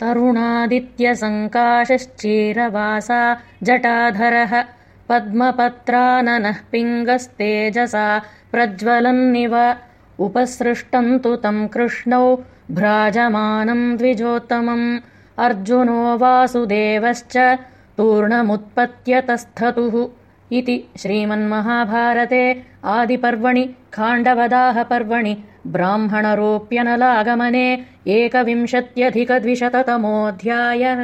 तरुणादित्यसङ्काशश्चीरवासा जटाधरः पद्मपत्राननः पिङ्गस्तेजसा प्रज्वलन्निव उपसृष्टम् तु तम् कृष्णौ भ्राजमानम् द्विजोत्तमम् अर्जुनो वासुदेवश्च तूर्णमुत्पत्यतस्थतुः इति श्रीमन्महाभारते आदिपर्वणि खाण्डवदाहपर्वणि ब्राह्मणरोप्यनलागमने एकविंशत्यधिकद्विशततमोऽध्यायः